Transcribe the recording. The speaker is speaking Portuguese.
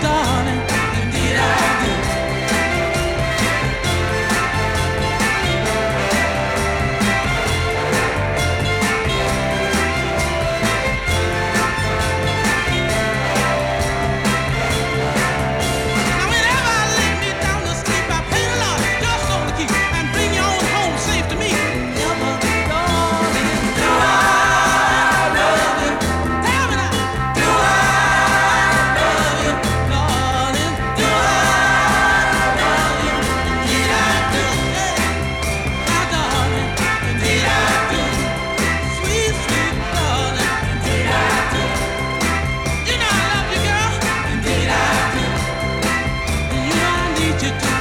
voltar. you do?